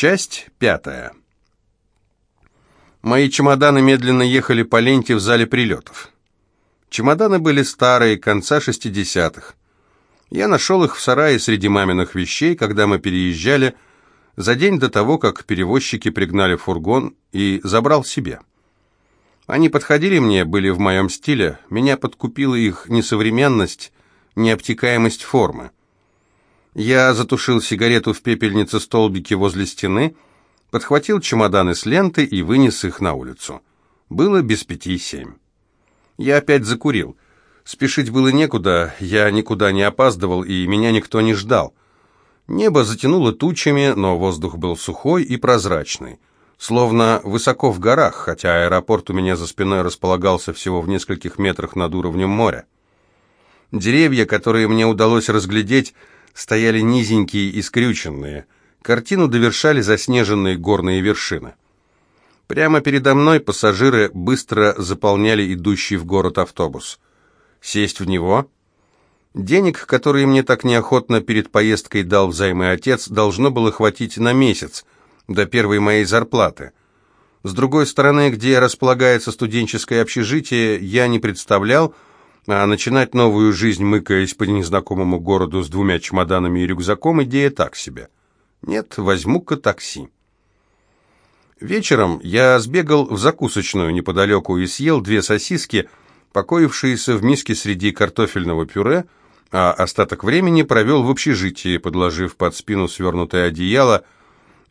Часть пятая. Мои чемоданы медленно ехали по ленте в зале прилетов. Чемоданы были старые, конца шестидесятых. Я нашел их в сарае среди маминых вещей, когда мы переезжали, за день до того, как перевозчики пригнали фургон и забрал себе. Они подходили мне, были в моем стиле, меня подкупила их несовременность, необтекаемость формы. Я затушил сигарету в пепельнице столбики возле стены, подхватил чемоданы с ленты и вынес их на улицу. Было без пяти семь. Я опять закурил. Спешить было некуда, я никуда не опаздывал, и меня никто не ждал. Небо затянуло тучами, но воздух был сухой и прозрачный. Словно высоко в горах, хотя аэропорт у меня за спиной располагался всего в нескольких метрах над уровнем моря. Деревья, которые мне удалось разглядеть, стояли низенькие и скрюченные. Картину довершали заснеженные горные вершины. Прямо передо мной пассажиры быстро заполняли идущий в город автобус. Сесть в него? Денег, которые мне так неохотно перед поездкой дал взаймы отец, должно было хватить на месяц, до первой моей зарплаты. С другой стороны, где располагается студенческое общежитие, я не представлял, а начинать новую жизнь, мыкаясь по незнакомому городу с двумя чемоданами и рюкзаком, идея так себе. Нет, возьму-ка такси. Вечером я сбегал в закусочную неподалеку и съел две сосиски, покоившиеся в миске среди картофельного пюре, а остаток времени провел в общежитии, подложив под спину свернутое одеяло.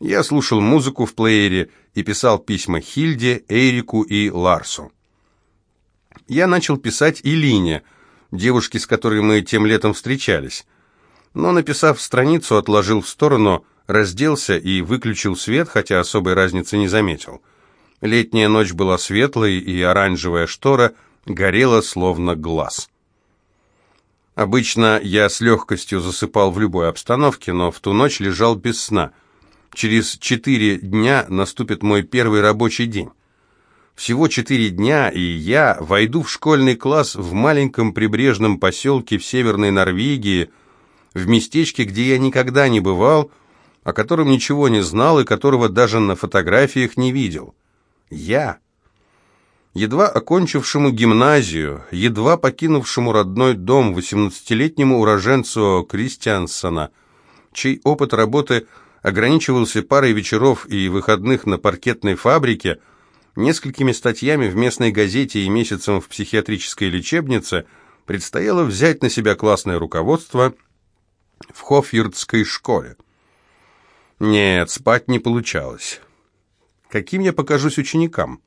Я слушал музыку в плеере и писал письма Хильде, Эрику и Ларсу я начал писать Илине, девушке, с которой мы тем летом встречались. Но, написав страницу, отложил в сторону, разделся и выключил свет, хотя особой разницы не заметил. Летняя ночь была светлой, и оранжевая штора горела словно глаз. Обычно я с легкостью засыпал в любой обстановке, но в ту ночь лежал без сна. Через четыре дня наступит мой первый рабочий день. Всего четыре дня, и я войду в школьный класс в маленьком прибрежном поселке в Северной Норвегии, в местечке, где я никогда не бывал, о котором ничего не знал и которого даже на фотографиях не видел. Я, едва окончившему гимназию, едва покинувшему родной дом 18-летнему уроженцу Кристиансона, чей опыт работы ограничивался парой вечеров и выходных на паркетной фабрике – Несколькими статьями в местной газете и месяцем в психиатрической лечебнице предстояло взять на себя классное руководство в Хофьюрдской школе. Нет, спать не получалось. Каким я покажусь ученикам?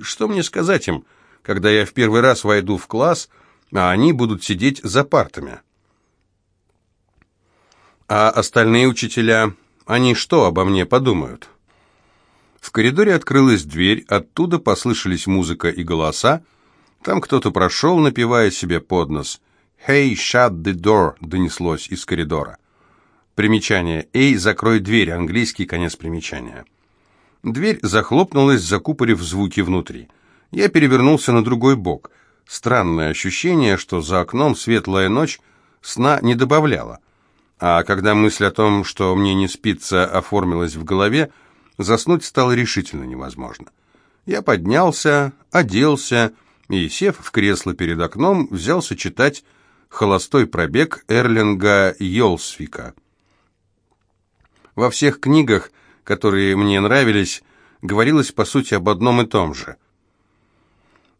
Что мне сказать им, когда я в первый раз войду в класс, а они будут сидеть за партами? А остальные учителя, они что обо мне подумают?» В коридоре открылась дверь, оттуда послышались музыка и голоса. Там кто-то прошел, напевая себе под нос. «Hey, shut the door!» — донеслось из коридора. Примечание. «Эй, закрой дверь!» — английский конец примечания. Дверь захлопнулась, закупорив звуки внутри. Я перевернулся на другой бок. Странное ощущение, что за окном светлая ночь сна не добавляла. А когда мысль о том, что мне не спится, оформилась в голове, Заснуть стало решительно невозможно. Я поднялся, оделся и, сев в кресло перед окном, взялся читать «Холостой пробег» Эрлинга Йолсвика. Во всех книгах, которые мне нравились, говорилось по сути об одном и том же.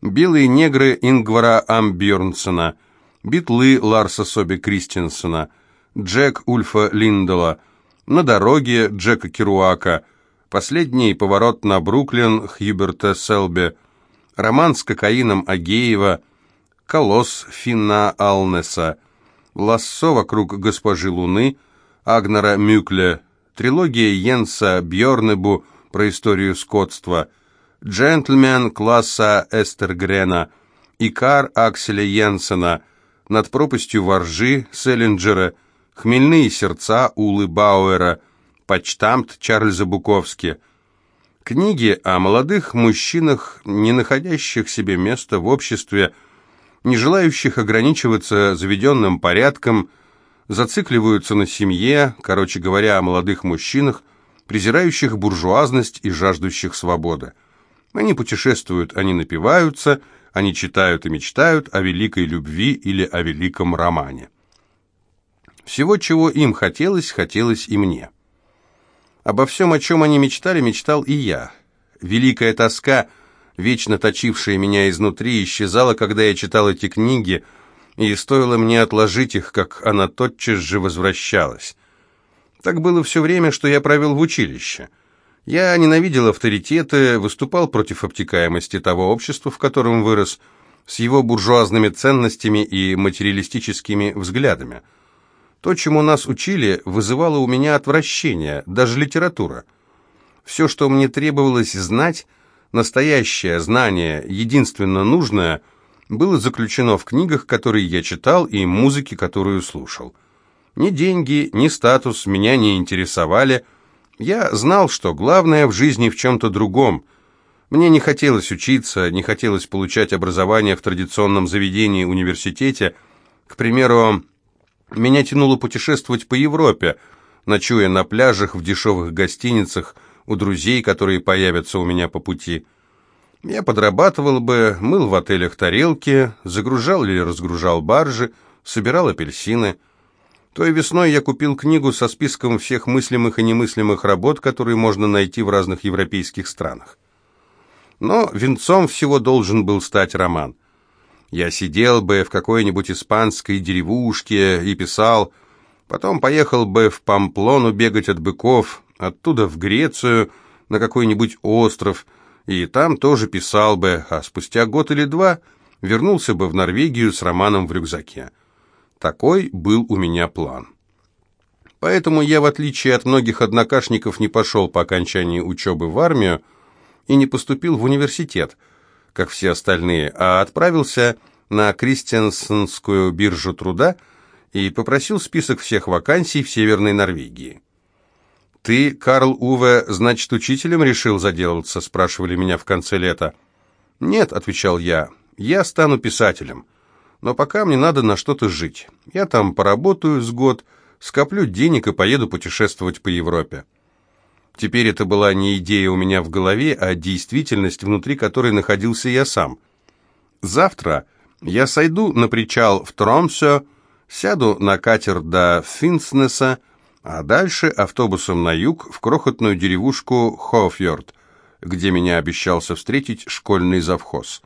«Белые негры» Ингвара Амбjörnsона, «Битлы» Ларса Соби Кристенсена, «Джек» Ульфа Линдела, «На дороге» Джека Керуака – Последний поворот на Бруклин Хьюберта Селби, роман с кокаином Агеева, колосс Финна Алнеса, лассо вокруг госпожи Луны, Агнера Мюкле, трилогия Йенса Бьорнебу про историю скотства, джентльмен класса Эстергрена, Икар Акселя Йенсена, над пропастью воржи Селлинджера, хмельные сердца Улы Бауэра – почтамт Чарльза Буковски. Книги о молодых мужчинах, не находящих себе места в обществе, не желающих ограничиваться заведенным порядком, зацикливаются на семье, короче говоря, о молодых мужчинах, презирающих буржуазность и жаждущих свободы. Они путешествуют, они напиваются, они читают и мечтают о великой любви или о великом романе. Всего, чего им хотелось, хотелось и мне. Обо всем, о чем они мечтали, мечтал и я. Великая тоска, вечно точившая меня изнутри, исчезала, когда я читал эти книги, и стоило мне отложить их, как она тотчас же возвращалась. Так было все время, что я провел в училище. Я ненавидел авторитеты, выступал против обтекаемости того общества, в котором вырос, с его буржуазными ценностями и материалистическими взглядами. То, чему нас учили, вызывало у меня отвращение, даже литература. Все, что мне требовалось знать, настоящее знание, единственно нужное, было заключено в книгах, которые я читал, и музыке, которую слушал. Ни деньги, ни статус меня не интересовали. Я знал, что главное в жизни в чем-то другом. Мне не хотелось учиться, не хотелось получать образование в традиционном заведении университете. К примеру, меня тянуло путешествовать по Европе, ночуя на пляжах, в дешевых гостиницах, у друзей, которые появятся у меня по пути. Я подрабатывал бы, мыл в отелях тарелки, загружал или разгружал баржи, собирал апельсины – той весной я купил книгу со списком всех мыслимых и немыслимых работ, которые можно найти в разных европейских странах. Но венцом всего должен был стать роман. Я сидел бы в какой-нибудь испанской деревушке и писал, потом поехал бы в Памплону бегать от быков, оттуда в Грецию, на какой-нибудь остров, и там тоже писал бы, а спустя год или два вернулся бы в Норвегию с романом в рюкзаке. Такой был у меня план. Поэтому я, в отличие от многих однокашников, не пошел по окончании учебы в армию и не поступил в университет, как все остальные, а отправился на Кристиансенскую биржу труда и попросил список всех вакансий в Северной Норвегии. «Ты, Карл Уве, значит, учителем решил заделаться?» – спрашивали меня в конце лета. «Нет», – отвечал я, – «я стану писателем» но пока мне надо на что-то жить. Я там поработаю с год, скоплю денег и поеду путешествовать по Европе. Теперь это была не идея у меня в голове, а действительность, внутри которой находился я сам. Завтра я сойду на причал в Тромсё, сяду на катер до Финснеса, а дальше автобусом на юг в крохотную деревушку Хофьорд, где меня обещался встретить школьный завхоз.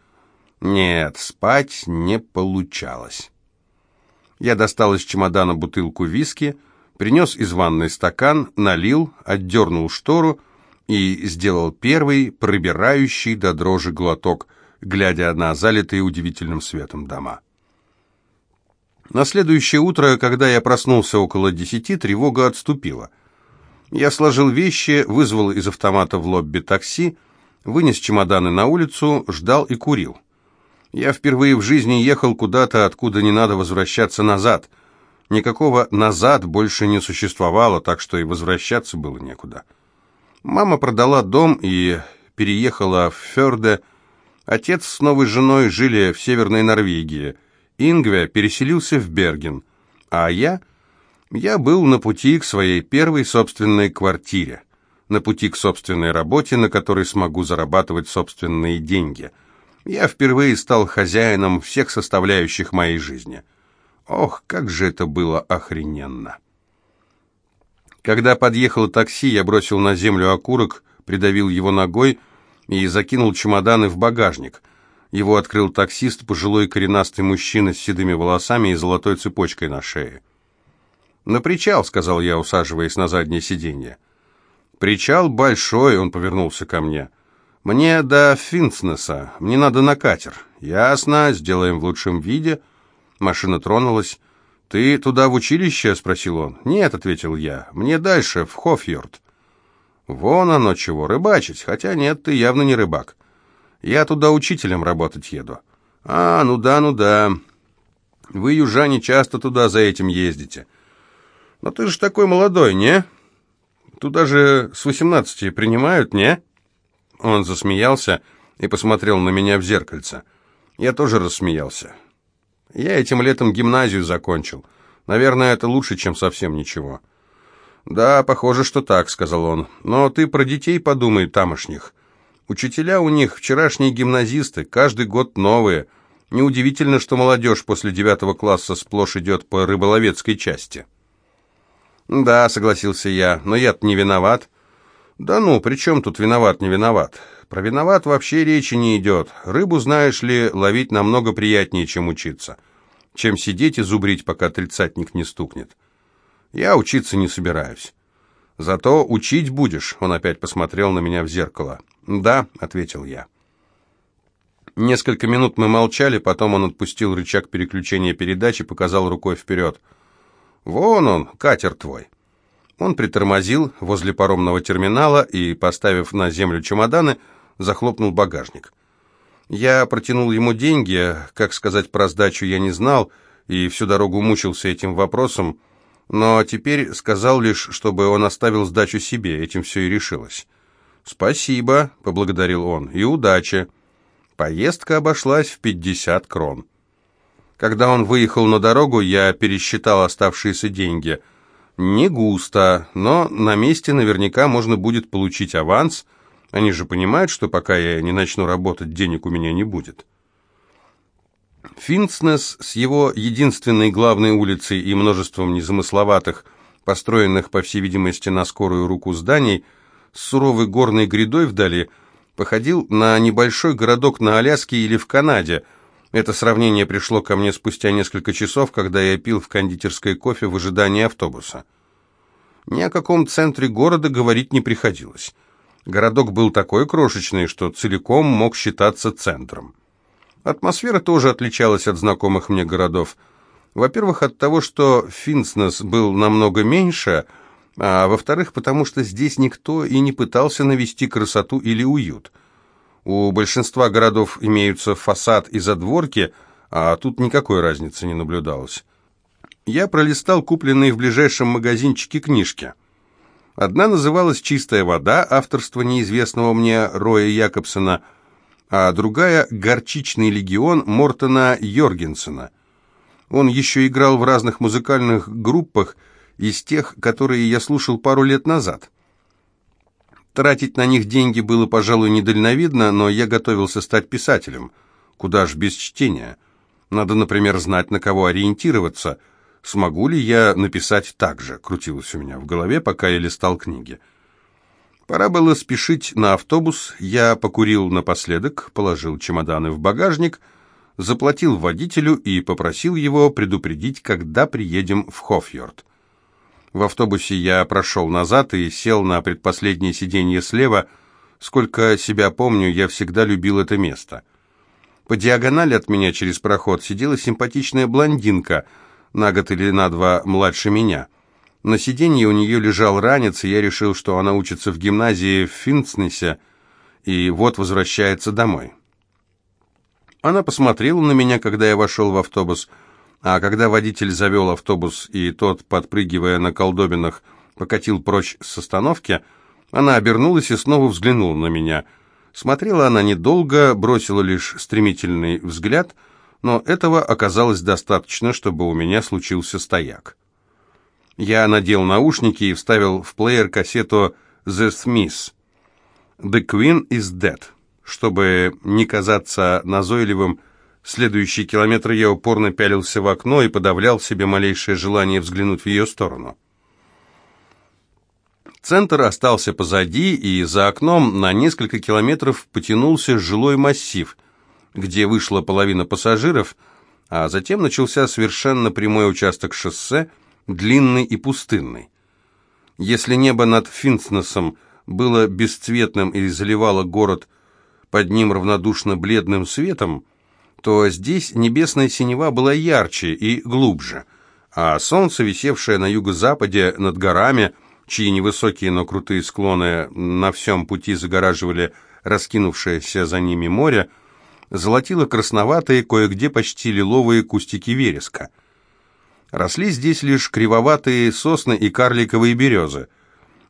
Нет, спать не получалось. Я достал из чемодана бутылку виски, принес из ванной стакан, налил, отдернул штору и сделал первый пробирающий до дрожи глоток, глядя на залитые удивительным светом дома. На следующее утро, когда я проснулся около десяти, тревога отступила. Я сложил вещи, вызвал из автомата в лобби такси, вынес чемоданы на улицу, ждал и курил. Я впервые в жизни ехал куда-то, откуда не надо возвращаться назад. Никакого «назад» больше не существовало, так что и возвращаться было некуда. Мама продала дом и переехала в Фёрде. Отец с новой женой жили в Северной Норвегии. Ингве переселился в Берген. А я... Я был на пути к своей первой собственной квартире. На пути к собственной работе, на которой смогу зарабатывать собственные деньги – я впервые стал хозяином всех составляющих моей жизни. Ох, как же это было охрененно! Когда подъехало такси, я бросил на землю окурок, придавил его ногой и закинул чемоданы в багажник. Его открыл таксист, пожилой коренастый мужчина с седыми волосами и золотой цепочкой на шее. «На причал», — сказал я, усаживаясь на заднее сиденье. «Причал большой», — он повернулся ко мне. «Мне до Финснеса. Мне надо на катер». «Ясно. Сделаем в лучшем виде». Машина тронулась. «Ты туда в училище?» — спросил он. «Нет», — ответил я. «Мне дальше, в Хофьорд». «Вон оно чего, рыбачить. Хотя нет, ты явно не рыбак. Я туда учителем работать еду». «А, ну да, ну да. Вы, южане, часто туда за этим ездите». «Но ты же такой молодой, не? Туда же с восемнадцати принимают, не?» Он засмеялся и посмотрел на меня в зеркальце. Я тоже рассмеялся. Я этим летом гимназию закончил. Наверное, это лучше, чем совсем ничего. «Да, похоже, что так», — сказал он. «Но ты про детей подумай, тамошних. Учителя у них вчерашние гимназисты, каждый год новые. Неудивительно, что молодежь после девятого класса сплошь идет по рыболовецкой части». «Да», — согласился я, — «но я-то не виноват». «Да ну, при чем тут виноват, не виноват? Про виноват вообще речи не идет. Рыбу, знаешь ли, ловить намного приятнее, чем учиться. Чем сидеть и зубрить, пока тридцатник не стукнет. Я учиться не собираюсь. Зато учить будешь, он опять посмотрел на меня в зеркало. «Да», — ответил я. Несколько минут мы молчали, потом он отпустил рычаг переключения передач и показал рукой вперед. «Вон он, катер твой». Он притормозил возле паромного терминала и, поставив на землю чемоданы, захлопнул багажник. Я протянул ему деньги, как сказать про сдачу я не знал, и всю дорогу мучился этим вопросом, но теперь сказал лишь, чтобы он оставил сдачу себе, этим все и решилось. «Спасибо», — поблагодарил он, — «и удачи». Поездка обошлась в пятьдесят крон. Когда он выехал на дорогу, я пересчитал оставшиеся деньги. Не густо, но на месте наверняка можно будет получить аванс. Они же понимают, что пока я не начну работать, денег у меня не будет. Финцнес с его единственной главной улицей и множеством незамысловатых, построенных, по всей видимости, на скорую руку зданий, с суровой горной грядой вдали, походил на небольшой городок на Аляске или в Канаде. Это сравнение пришло ко мне спустя несколько часов, когда я пил в кондитерской кофе в ожидании автобуса. Ни о каком центре города говорить не приходилось. Городок был такой крошечный, что целиком мог считаться центром. Атмосфера тоже отличалась от знакомых мне городов. Во-первых, от того, что Финснес был намного меньше, а во-вторых, потому что здесь никто и не пытался навести красоту или уют. У большинства городов имеются фасад и задворки, а тут никакой разницы не наблюдалось. Я пролистал купленные в ближайшем магазинчике книжки. Одна называлась «Чистая вода», авторство неизвестного мне Роя Якобсона – а другая «Горчичный легион» Мортона Йоргенсена. Он еще играл в разных музыкальных группах из тех, которые я слушал пару лет назад. Тратить на них деньги было, пожалуй, недальновидно, но я готовился стать писателем. Куда ж без чтения? Надо, например, знать, на кого ориентироваться. Смогу ли я написать так же? Крутилось у меня в голове, пока я листал книги. Пора было спешить на автобус. Я покурил напоследок, положил чемоданы в багажник, заплатил водителю и попросил его предупредить, когда приедем в Хофьорд. В автобусе я прошел назад и сел на предпоследнее сиденье слева. Сколько себя помню, я всегда любил это место. По диагонали от меня через проход сидела симпатичная блондинка, на год или на два младше меня — на сиденье у нее лежал ранец, и я решил, что она учится в гимназии в Финцнесе, и вот возвращается домой. Она посмотрела на меня, когда я вошел в автобус, а когда водитель завел автобус, и тот, подпрыгивая на колдобинах, покатил прочь с остановки, она обернулась и снова взглянула на меня. Смотрела она недолго, бросила лишь стремительный взгляд, но этого оказалось достаточно, чтобы у меня случился стояк. Я надел наушники и вставил в плеер кассету «The Smiths» «The Queen is Dead». Чтобы не казаться назойливым, следующие километры я упорно пялился в окно и подавлял себе малейшее желание взглянуть в ее сторону. Центр остался позади, и за окном на несколько километров потянулся жилой массив, где вышла половина пассажиров, а затем начался совершенно прямой участок шоссе – длинный и пустынный. Если небо над Финснесом было бесцветным и заливало город под ним равнодушно бледным светом, то здесь небесная синева была ярче и глубже, а солнце, висевшее на юго-западе над горами, чьи невысокие, но крутые склоны на всем пути загораживали раскинувшееся за ними море, золотило красноватые, кое-где почти лиловые кустики вереска – Росли здесь лишь кривоватые сосны и карликовые березы.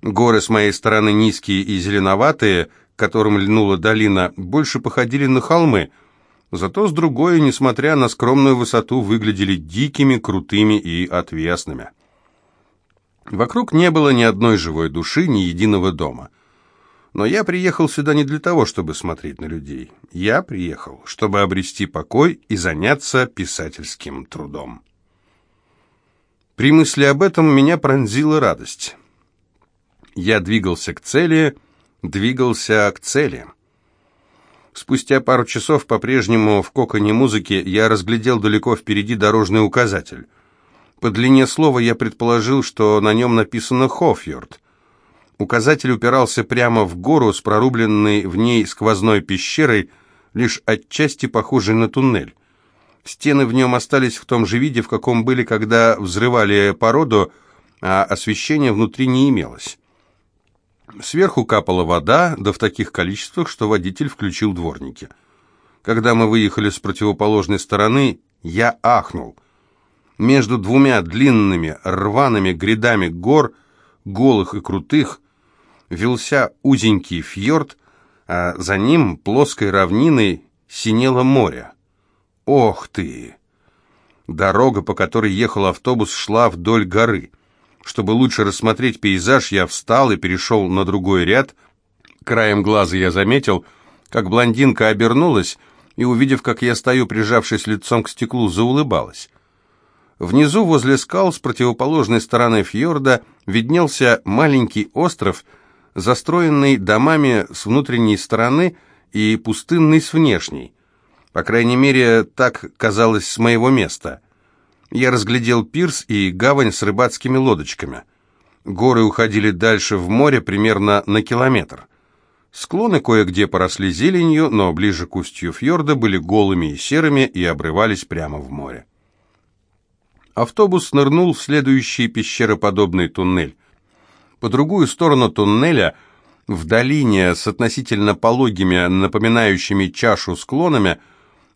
Горы с моей стороны низкие и зеленоватые, к которым льнула долина, больше походили на холмы, зато с другой, несмотря на скромную высоту, выглядели дикими, крутыми и отвесными. Вокруг не было ни одной живой души, ни единого дома. Но я приехал сюда не для того, чтобы смотреть на людей. Я приехал, чтобы обрести покой и заняться писательским трудом. При мысли об этом меня пронзила радость. Я двигался к цели, двигался к цели. Спустя пару часов, по-прежнему в коконе музыки, я разглядел далеко впереди дорожный указатель. По длине слова я предположил, что на нем написано «Хофьорд». Указатель упирался прямо в гору с прорубленной в ней сквозной пещерой, лишь отчасти похожей на туннель. Стены в нем остались в том же виде, в каком были, когда взрывали породу, а освещения внутри не имелось. Сверху капала вода, да в таких количествах, что водитель включил дворники. Когда мы выехали с противоположной стороны, я ахнул. Между двумя длинными рваными грядами гор, голых и крутых, велся узенький фьорд, а за ним плоской равниной синело море. Ох ты! Дорога, по которой ехал автобус, шла вдоль горы. Чтобы лучше рассмотреть пейзаж, я встал и перешел на другой ряд. Краем глаза я заметил, как блондинка обернулась и, увидев, как я стою, прижавшись лицом к стеклу, заулыбалась. Внизу, возле скал, с противоположной стороны фьорда, виднелся маленький остров, застроенный домами с внутренней стороны и пустынный с внешней. По крайней мере, так казалось с моего места. Я разглядел пирс и гавань с рыбацкими лодочками. Горы уходили дальше в море примерно на километр. Склоны кое-где поросли зеленью, но ближе к устью фьорда были голыми и серыми и обрывались прямо в море. Автобус нырнул в следующий пещероподобный туннель. По другую сторону туннеля, в долине с относительно пологими, напоминающими чашу склонами,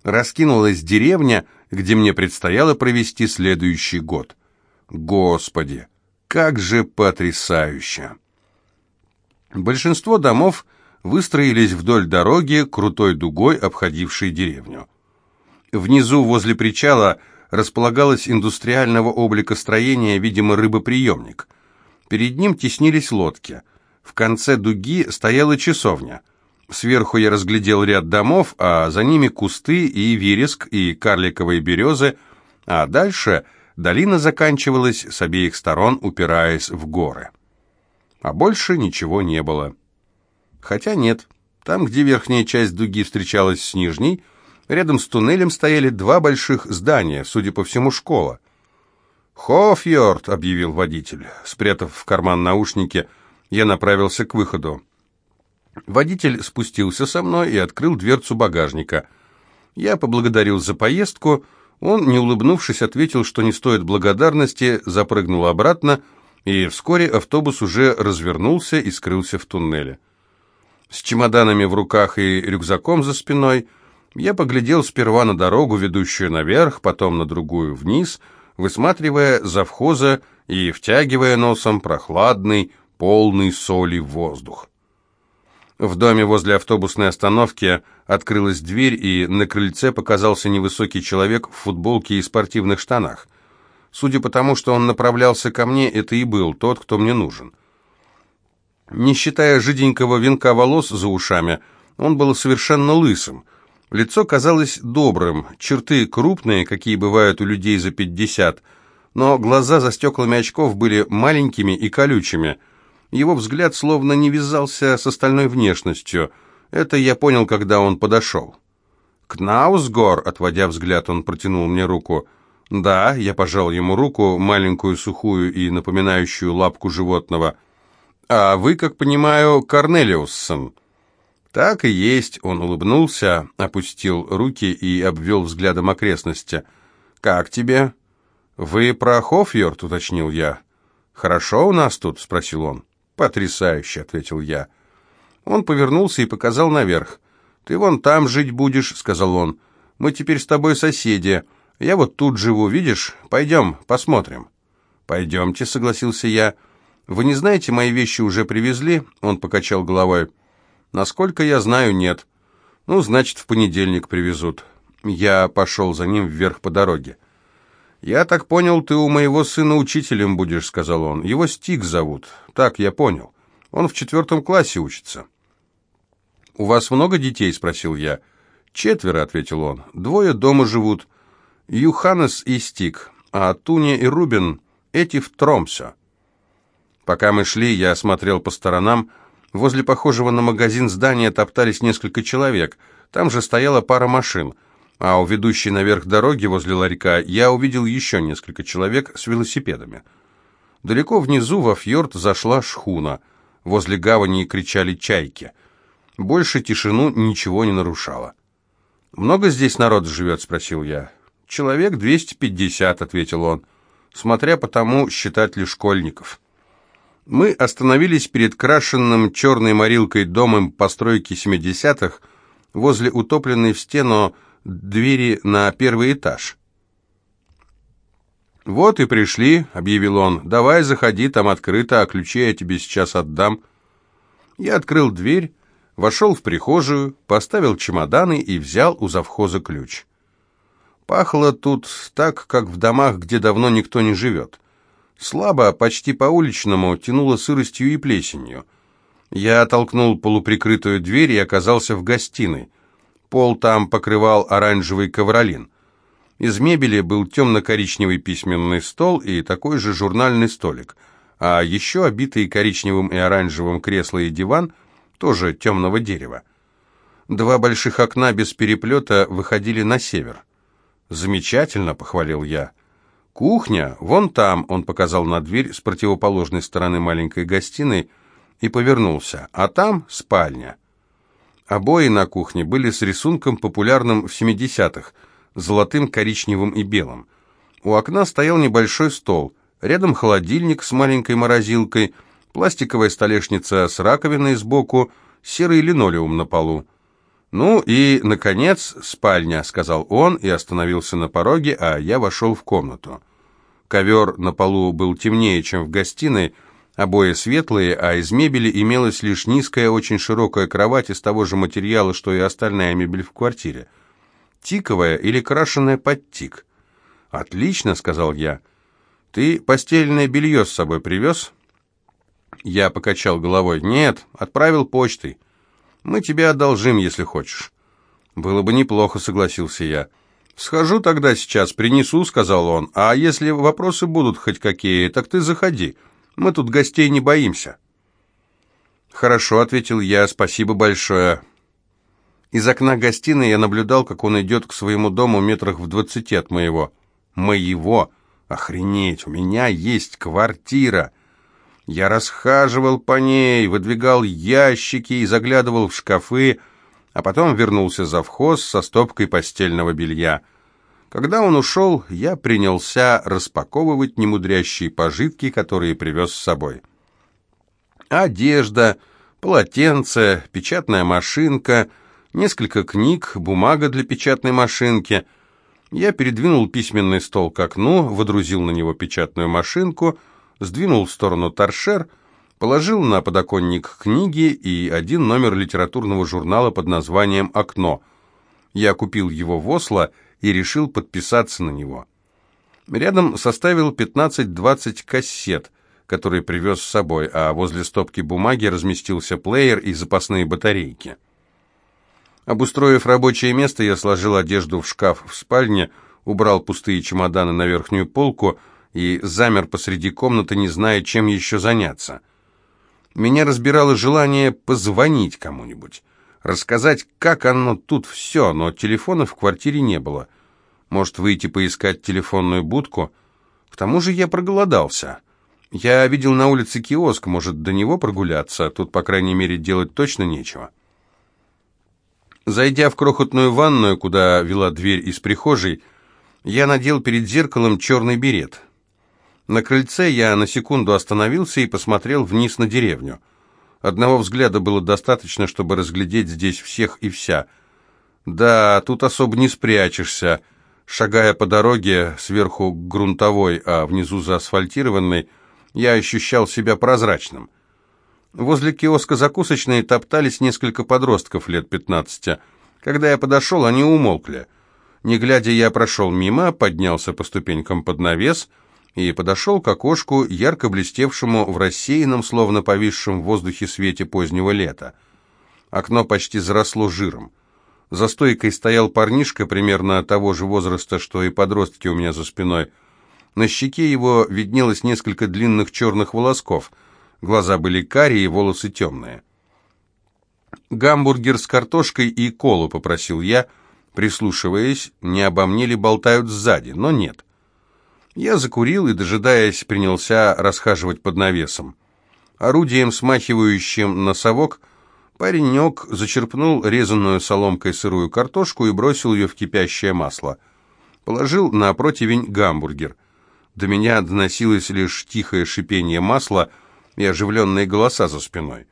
раскинулась деревня, где мне предстояло провести следующий год. Господи, как же потрясающе! Большинство домов выстроились вдоль дороги, крутой дугой обходившей деревню. Внизу, возле причала, располагалось индустриального облика строения, видимо, рыбоприемник. Перед ним теснились лодки. В конце дуги стояла часовня. Сверху я разглядел ряд домов, а за ними кусты и вереск, и карликовые березы, а дальше долина заканчивалась с обеих сторон, упираясь в горы. А больше ничего не было. Хотя нет, там, где верхняя часть дуги встречалась с нижней, рядом с туннелем стояли два больших здания, судя по всему, школа. «Хофьорд», — объявил водитель. Спрятав в карман наушники, я направился к выходу. Водитель спустился со мной и открыл дверцу багажника. Я поблагодарил за поездку. Он, не улыбнувшись, ответил, что не стоит благодарности, запрыгнул обратно, и вскоре автобус уже развернулся и скрылся в туннеле. С чемоданами в руках и рюкзаком за спиной я поглядел сперва на дорогу, ведущую наверх, потом на другую вниз, высматривая завхоза и втягивая носом прохладный, полный соли воздух. В доме возле автобусной остановки открылась дверь, и на крыльце показался невысокий человек в футболке и спортивных штанах. Судя по тому, что он направлялся ко мне, это и был тот, кто мне нужен. Не считая жиденького венка волос за ушами, он был совершенно лысым. Лицо казалось добрым, черты крупные, какие бывают у людей за пятьдесят, но глаза за стеклами очков были маленькими и колючими – его взгляд словно не вязался с остальной внешностью. Это я понял, когда он подошел. «Кнаусгор», — отводя взгляд, он протянул мне руку. «Да», — я пожал ему руку, маленькую, сухую и напоминающую лапку животного. «А вы, как понимаю, Корнелиуссон?» «Так и есть», — он улыбнулся, опустил руки и обвел взглядом окрестности. «Как тебе?» «Вы про Хофьорд?» — уточнил я. «Хорошо у нас тут?» — спросил он. «Потрясающе», — ответил я. Он повернулся и показал наверх. «Ты вон там жить будешь», — сказал он. «Мы теперь с тобой соседи. Я вот тут живу, видишь? Пойдем, посмотрим». «Пойдемте», — согласился я. «Вы не знаете, мои вещи уже привезли?» Он покачал головой. «Насколько я знаю, нет». «Ну, значит, в понедельник привезут». Я пошел за ним вверх по дороге. «Я так понял, ты у моего сына учителем будешь», — сказал он. «Его Стик зовут. Так, я понял. Он в четвертом классе учится». «У вас много детей?» — спросил я. «Четверо», — ответил он. «Двое дома живут. Юханес и Стик, а Туня и Рубин эти в Тромсе». Пока мы шли, я смотрел по сторонам. Возле похожего на магазин здания топтались несколько человек. Там же стояла пара машин — а у ведущей наверх дороги возле ларька я увидел еще несколько человек с велосипедами. Далеко внизу во фьорд зашла шхуна. Возле гавани кричали чайки. Больше тишину ничего не нарушало. «Много здесь народ живет?» — спросил я. «Человек 250», — ответил он, смотря по тому, считать ли школьников. Мы остановились перед крашенным черной морилкой домом постройки 70-х возле утопленной в стену двери на первый этаж. «Вот и пришли», — объявил он. «Давай, заходи, там открыто, а ключи я тебе сейчас отдам». Я открыл дверь, вошел в прихожую, поставил чемоданы и взял у завхоза ключ. Пахло тут так, как в домах, где давно никто не живет. Слабо, почти по-уличному, тянуло сыростью и плесенью. Я оттолкнул полуприкрытую дверь и оказался в гостиной. Пол там покрывал оранжевый ковролин. Из мебели был темно-коричневый письменный стол и такой же журнальный столик, а еще обитый коричневым и оранжевым кресло и диван, тоже темного дерева. Два больших окна без переплета выходили на север. «Замечательно», — похвалил я. «Кухня, вон там», — он показал на дверь с противоположной стороны маленькой гостиной и повернулся, «а там спальня». Обои на кухне были с рисунком, популярным в 70-х, золотым, коричневым и белым. У окна стоял небольшой стол, рядом холодильник с маленькой морозилкой, пластиковая столешница с раковиной сбоку, серый линолеум на полу. «Ну и, наконец, спальня», — сказал он и остановился на пороге, а я вошел в комнату. Ковер на полу был темнее, чем в гостиной, — Обои светлые, а из мебели имелась лишь низкая, очень широкая кровать из того же материала, что и остальная мебель в квартире. Тиковая или крашеная под тик. «Отлично», — сказал я. «Ты постельное белье с собой привез?» Я покачал головой. «Нет, отправил почтой. Мы тебе одолжим, если хочешь». «Было бы неплохо», — согласился я. «Схожу тогда сейчас, принесу», — сказал он. «А если вопросы будут хоть какие, так ты заходи». Мы тут гостей не боимся». «Хорошо», — ответил я, — «спасибо большое». Из окна гостиной я наблюдал, как он идет к своему дому метрах в двадцати от моего. «Моего? Охренеть, у меня есть квартира!» Я расхаживал по ней, выдвигал ящики и заглядывал в шкафы, а потом вернулся завхоз со стопкой постельного белья — когда он ушел, я принялся распаковывать немудрящие пожитки, которые привез с собой. Одежда, полотенце, печатная машинка, несколько книг, бумага для печатной машинки. Я передвинул письменный стол к окну, водрузил на него печатную машинку, сдвинул в сторону торшер, положил на подоконник книги и один номер литературного журнала под названием «Окно». Я купил его в Осло и решил подписаться на него. Рядом составил 15-20 кассет, которые привез с собой, а возле стопки бумаги разместился плеер и запасные батарейки. Обустроив рабочее место, я сложил одежду в шкаф в спальне, убрал пустые чемоданы на верхнюю полку и замер посреди комнаты, не зная, чем еще заняться. Меня разбирало желание позвонить кому-нибудь рассказать, как оно тут все, но телефона в квартире не было. Может, выйти поискать телефонную будку? К тому же я проголодался. Я видел на улице киоск, может, до него прогуляться, тут, по крайней мере, делать точно нечего. Зайдя в крохотную ванную, куда вела дверь из прихожей, я надел перед зеркалом черный берет. На крыльце я на секунду остановился и посмотрел вниз на деревню. Одного взгляда было достаточно, чтобы разглядеть здесь всех и вся. Да, тут особо не спрячешься. Шагая по дороге, сверху грунтовой, а внизу заасфальтированной, я ощущал себя прозрачным. Возле киоска закусочной топтались несколько подростков лет пятнадцати. Когда я подошел, они умолкли. Не глядя, я прошел мимо, поднялся по ступенькам под навес и подошел к окошку, ярко блестевшему в рассеянном, словно повисшем в воздухе свете позднего лета. Окно почти заросло жиром. За стойкой стоял парнишка примерно того же возраста, что и подростки у меня за спиной. На щеке его виднелось несколько длинных черных волосков. Глаза были карие, волосы темные. «Гамбургер с картошкой и колу», — попросил я, прислушиваясь, не обо мне ли болтают сзади, но нет. Я закурил и, дожидаясь, принялся расхаживать под навесом. Орудием, смахивающим на совок, паренек зачерпнул резаную соломкой сырую картошку и бросил ее в кипящее масло. Положил на противень гамбургер. До меня доносилось лишь тихое шипение масла и оживленные голоса за спиной.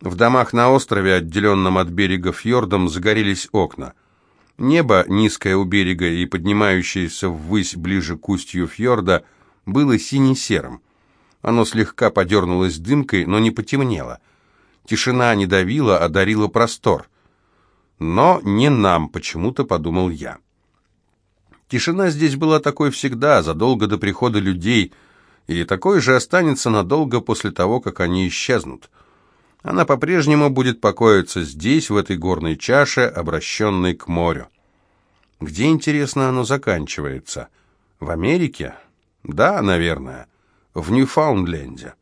В домах на острове, отделенном от берега фьордом, загорелись окна. Небо, низкое у берега и поднимающееся ввысь ближе к устью фьорда, было сине-серым. Оно слегка подернулось дымкой, но не потемнело. Тишина не давила, а дарила простор. Но не нам, почему-то подумал я. Тишина здесь была такой всегда, задолго до прихода людей, и такой же останется надолго после того, как они исчезнут. Она по-прежнему будет покоиться здесь, в этой горной чаше, обращенной к морю. Где, интересно, оно заканчивается? В Америке? Да, наверное. В Ньюфаундленде.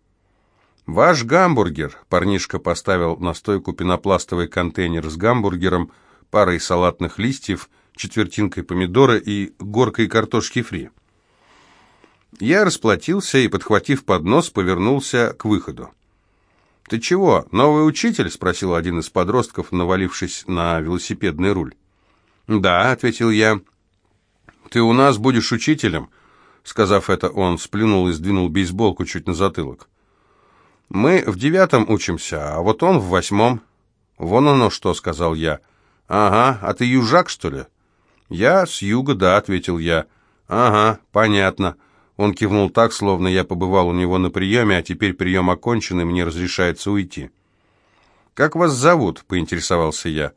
«Ваш гамбургер», — парнишка поставил на стойку пенопластовый контейнер с гамбургером, парой салатных листьев, четвертинкой помидора и горкой картошки фри. Я расплатился и, подхватив поднос, повернулся к выходу. «Ты чего, новый учитель?» — спросил один из подростков, навалившись на велосипедный руль. «Да», — ответил я. «Ты у нас будешь учителем?» Сказав это, он сплюнул и сдвинул бейсболку чуть на затылок. «Мы в девятом учимся, а вот он в восьмом». «Вон оно что», — сказал я. «Ага, а ты южак, что ли?» «Я с юга, да», — ответил я. «Ага, понятно». Он кивнул так, словно я побывал у него на приеме, а теперь прием окончен, и мне разрешается уйти. «Как вас зовут?» — поинтересовался я.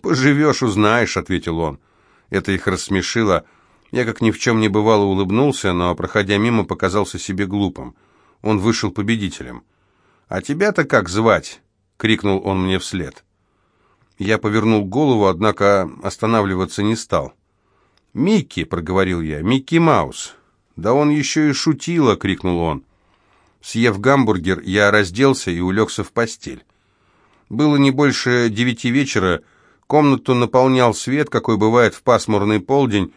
«Поживешь, узнаешь», — ответил он. Это их рассмешило. Я, как ни в чем не бывало, улыбнулся, но, проходя мимо, показался себе глупым. Он вышел победителем. «А тебя-то как звать?» — крикнул он мне вслед. Я повернул голову, однако останавливаться не стал. «Микки», — проговорил я, — «Микки Маус». «Да он еще и шутила!» — крикнул он. Съев гамбургер, я разделся и улегся в постель. Было не больше девяти вечера, комнату наполнял свет, какой бывает в пасмурный полдень,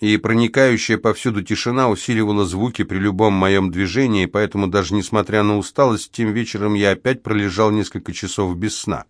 и проникающая повсюду тишина усиливала звуки при любом моем движении, поэтому даже несмотря на усталость, тем вечером я опять пролежал несколько часов без сна.